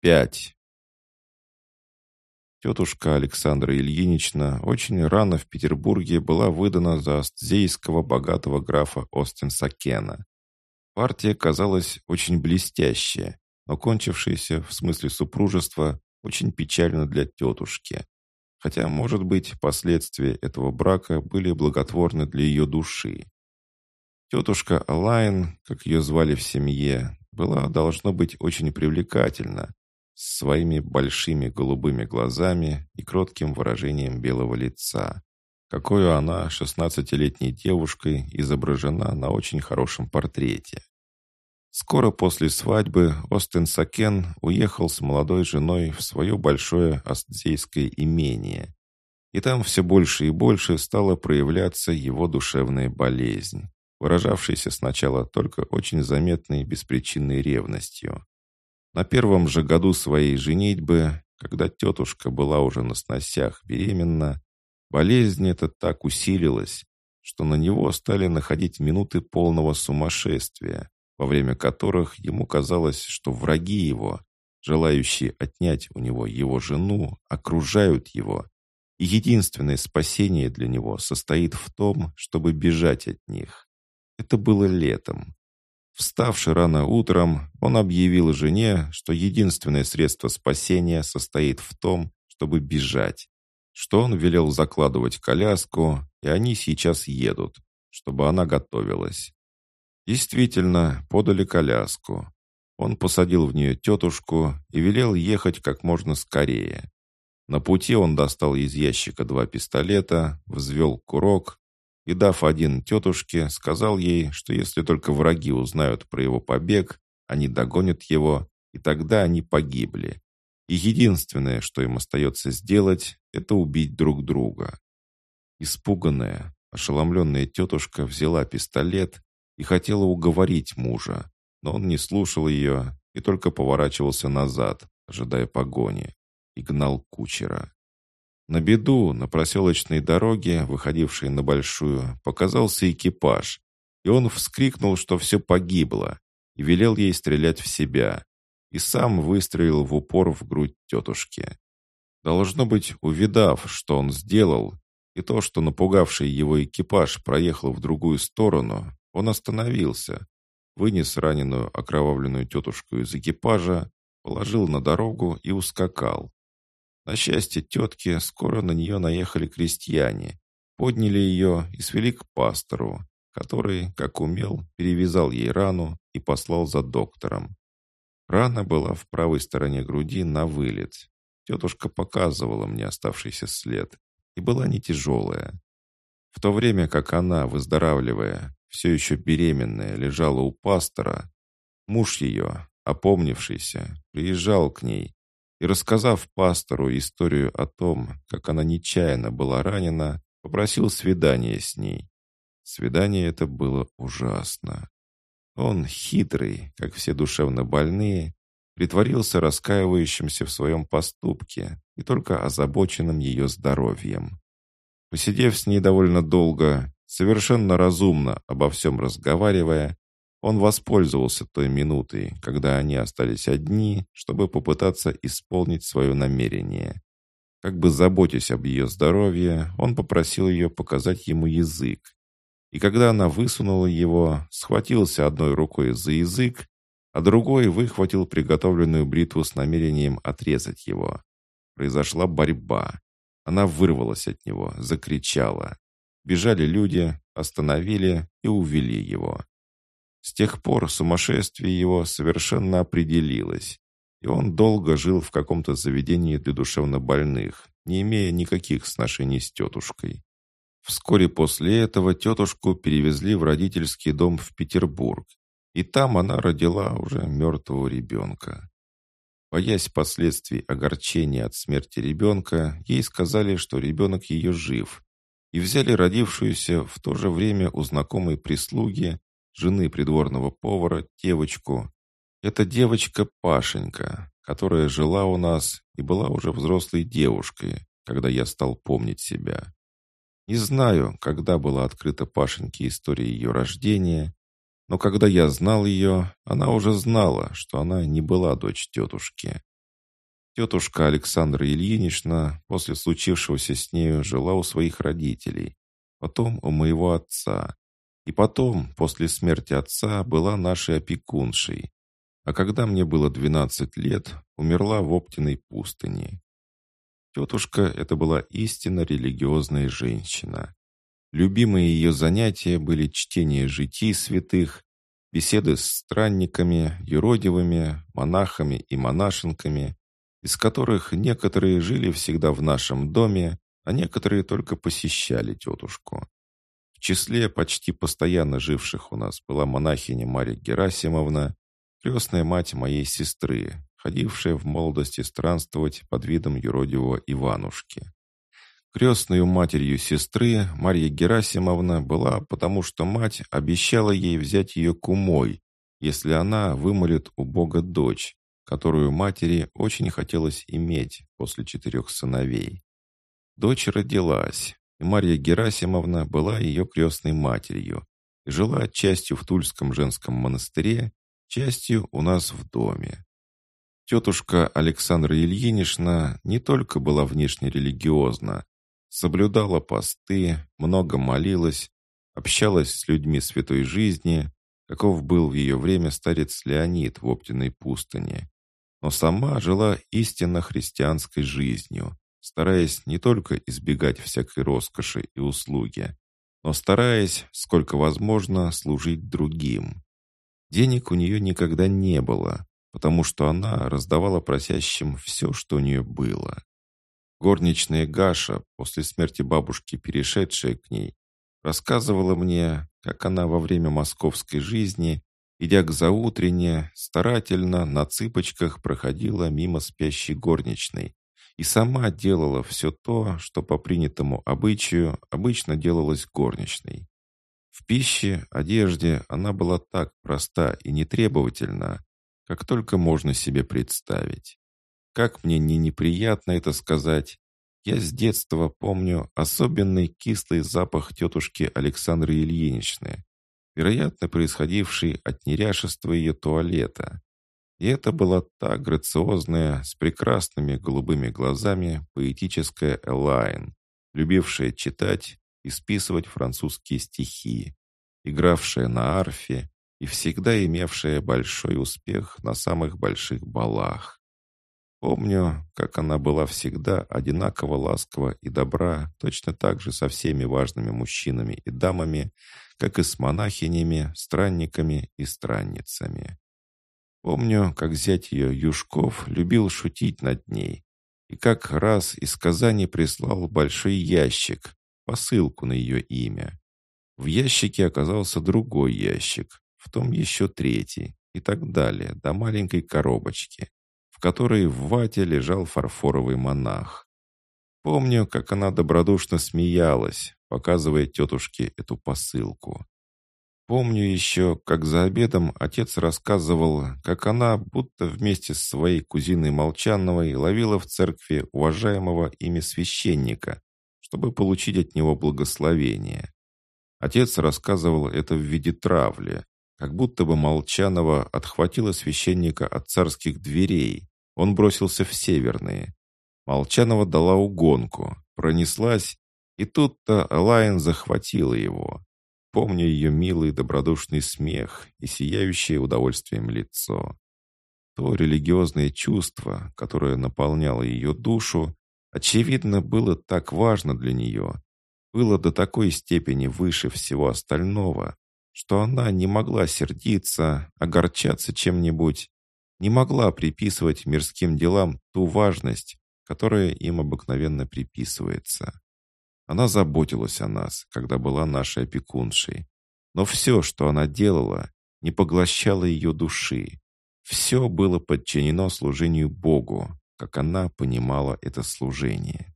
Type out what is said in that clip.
Пять. Тетушка Александра Ильинична очень рано в Петербурге была выдана за астзейского богатого графа Остенсакена. Партия казалась очень блестящая, но кончившаяся в смысле супружества очень печально для тетушки. Хотя, может быть, последствия этого брака были благотворны для ее души. Тетушка Алайн, как ее звали в семье, была, должно быть, очень привлекательна, с своими большими голубыми глазами и кротким выражением белого лица, какую она шестнадцатилетней девушкой изображена на очень хорошем портрете. Скоро после свадьбы Остен Сакен уехал с молодой женой в свое большое астзейское имение. И там все больше и больше стала проявляться его душевная болезнь, выражавшаяся сначала только очень заметной беспричинной ревностью. На первом же году своей женитьбы, когда тетушка была уже на сносях беременна, болезнь эта так усилилась, что на него стали находить минуты полного сумасшествия, во время которых ему казалось, что враги его, желающие отнять у него его жену, окружают его, и единственное спасение для него состоит в том, чтобы бежать от них. Это было летом. Вставший рано утром, он объявил жене, что единственное средство спасения состоит в том, чтобы бежать, что он велел закладывать коляску, и они сейчас едут, чтобы она готовилась. Действительно, подали коляску. Он посадил в нее тетушку и велел ехать как можно скорее. На пути он достал из ящика два пистолета, взвел курок и, дав один тетушке, сказал ей, что если только враги узнают про его побег, они догонят его, и тогда они погибли. И единственное, что им остается сделать, это убить друг друга. Испуганная, ошеломленная тетушка взяла пистолет и хотела уговорить мужа, но он не слушал ее и только поворачивался назад, ожидая погони, и гнал кучера. На беду на проселочной дороге, выходившей на большую, показался экипаж, и он вскрикнул, что все погибло, и велел ей стрелять в себя, и сам выстрелил в упор в грудь тетушки. Должно быть, увидав, что он сделал, и то, что напугавший его экипаж проехал в другую сторону, он остановился, вынес раненую окровавленную тетушку из экипажа, положил на дорогу и ускакал. На счастье тетки, скоро на нее наехали крестьяне, подняли ее и свели к пастору, который, как умел, перевязал ей рану и послал за доктором. Рана была в правой стороне груди на вылет. Тетушка показывала мне оставшийся след, и была не тяжелая. В то время как она, выздоравливая, все еще беременная, лежала у пастора, муж ее, опомнившийся, приезжал к ней и, рассказав пастору историю о том, как она нечаянно была ранена, попросил свидания с ней. Свидание это было ужасно. Он, хитрый, как все душевно больные, притворился раскаивающимся в своем поступке и только озабоченным ее здоровьем. Посидев с ней довольно долго, Совершенно разумно обо всем разговаривая, он воспользовался той минутой, когда они остались одни, чтобы попытаться исполнить свое намерение. Как бы заботясь об ее здоровье, он попросил ее показать ему язык. И когда она высунула его, схватился одной рукой за язык, а другой выхватил приготовленную бритву с намерением отрезать его. Произошла борьба. Она вырвалась от него, закричала. Бежали люди, остановили и увели его. С тех пор сумасшествие его совершенно определилось, и он долго жил в каком-то заведении для душевнобольных, не имея никаких сношений с тетушкой. Вскоре после этого тетушку перевезли в родительский дом в Петербург, и там она родила уже мертвого ребенка. Боясь последствий огорчения от смерти ребенка, ей сказали, что ребенок ее жив, и взяли родившуюся в то же время у знакомой прислуги, жены придворного повара, девочку. Это девочка Пашенька, которая жила у нас и была уже взрослой девушкой, когда я стал помнить себя. Не знаю, когда была открыта Пашеньке история ее рождения, но когда я знал ее, она уже знала, что она не была дочь тетушки. Тетушка Александра Ильинична после случившегося с нею жила у своих родителей, потом у моего отца, и потом, после смерти отца, была нашей опекуншей. А когда мне было 12 лет, умерла в Оптиной пустыне. Тетушка — это была истинно религиозная женщина. Любимые ее занятия были чтение житий святых, беседы с странниками, юродивыми, монахами и монашенками, из которых некоторые жили всегда в нашем доме, а некоторые только посещали тетушку. В числе почти постоянно живших у нас была монахиня Марья Герасимовна, крестная мать моей сестры, ходившая в молодости странствовать под видом юродивого Иванушки. Крестную матерью сестры Марья Герасимовна была, потому что мать обещала ей взять ее кумой, если она вымолит у Бога дочь, которую матери очень хотелось иметь после четырех сыновей. Дочь родилась, и Марья Герасимовна была ее крестной матерью и жила частью в Тульском женском монастыре, частью у нас в доме. Тетушка Александра Ильинична не только была внешне религиозна, соблюдала посты, много молилась, общалась с людьми святой жизни, каков был в ее время старец Леонид в Оптиной пустыне. Но сама жила истинно христианской жизнью, стараясь не только избегать всякой роскоши и услуги, но стараясь, сколько возможно, служить другим. Денег у нее никогда не было, потому что она раздавала просящим все, что у нее было. Горничная Гаша, после смерти бабушки, перешедшая к ней, рассказывала мне, как она во время московской жизни, идя к заутрене, старательно на цыпочках проходила мимо спящей горничной и сама делала все то, что по принятому обычаю обычно делалось горничной. В пище, одежде она была так проста и нетребовательна, как только можно себе представить. Как мне не неприятно это сказать, я с детства помню особенный кислый запах тетушки Александры Ильиничны, вероятно, происходивший от неряшества ее туалета. И это была та грациозная, с прекрасными голубыми глазами поэтическая Элайн, любившая читать и списывать французские стихи, игравшая на арфе и всегда имевшая большой успех на самых больших балах. Помню, как она была всегда одинаково ласкова и добра, точно так же со всеми важными мужчинами и дамами, как и с монахинями, странниками и странницами. Помню, как зять ее Юшков любил шутить над ней, и как раз из Казани прислал большой ящик, посылку на ее имя. В ящике оказался другой ящик, в том еще третий, и так далее, до маленькой коробочки в которой в вате лежал фарфоровый монах. Помню, как она добродушно смеялась, показывая тетушке эту посылку. Помню еще, как за обедом отец рассказывал, как она, будто вместе с своей кузиной Молчановой, ловила в церкви уважаемого ими священника, чтобы получить от него благословение. Отец рассказывал это в виде травли, как будто бы Молчанова отхватила священника от царских дверей. Он бросился в северные. Молчанова дала угонку, пронеслась, и тут-то Лайн захватила его. Помню ее милый добродушный смех и сияющее удовольствием лицо. То религиозное чувство, которое наполняло ее душу, очевидно, было так важно для нее, было до такой степени выше всего остального, что она не могла сердиться, огорчаться чем-нибудь, не могла приписывать мирским делам ту важность, которая им обыкновенно приписывается. Она заботилась о нас, когда была нашей опекуншей. Но все, что она делала, не поглощало ее души. Все было подчинено служению Богу, как она понимала это служение.